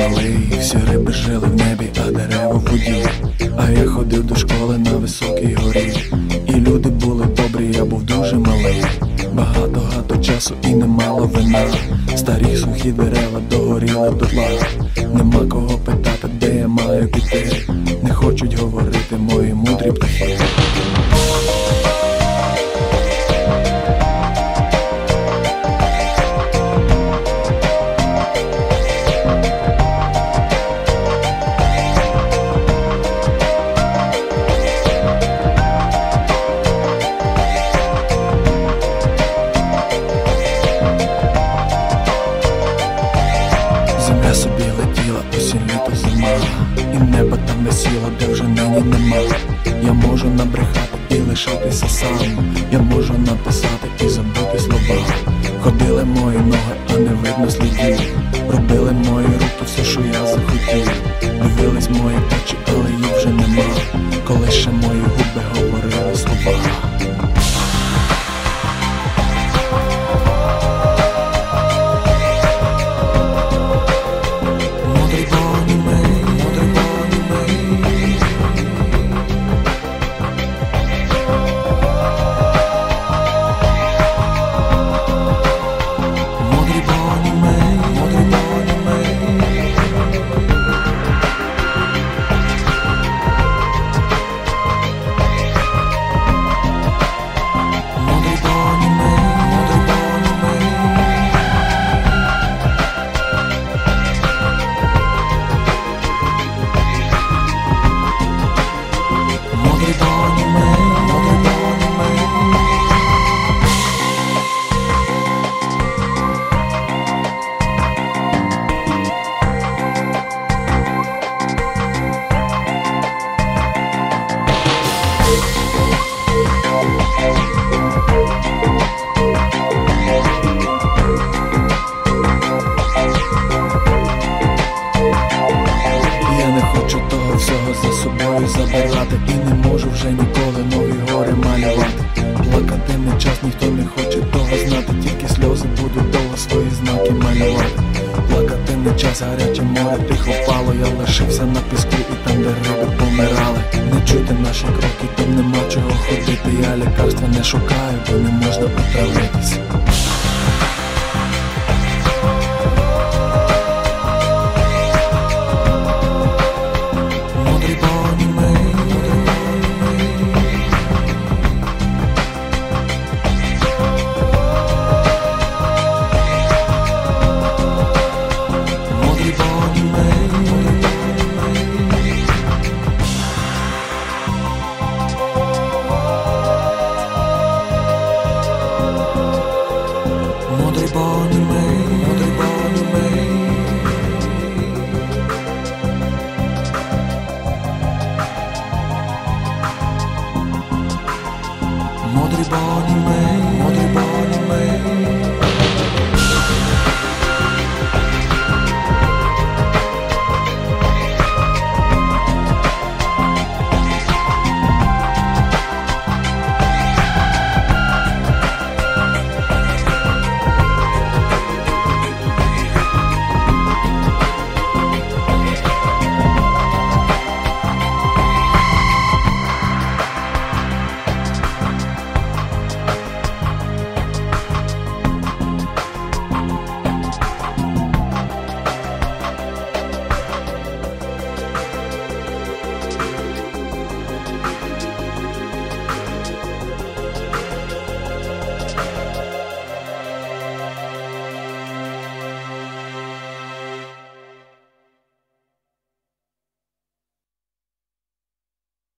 малий, всі риби жили в небі, а дерева в воді. А я ходив до школи на високій горі. І люди були добрі, я був дуже малий. Багато гато часу і немало вина. Старі сухі дерева догоріли дотла. Нема кого питати, де я маю піти. Не хочуть говорити мої мудрі птахи. Небо там весіло, де вже нині нема Я можу набрехати і лишитися сам. Я можу написати і забути слова. Ходили мої ноги, а не видно слідів. Робили мої руки все, що я захотів. Дивились мої очі, але їх вже нема. Коли ще мої губи говорили слова get it on your mind. Гаряче море тихо впало Я лишився на піску і там, де риби помирали. Не чути наші кроки, там нема чого ходити. Я лікарства не шукаю, бо не можна отравитись born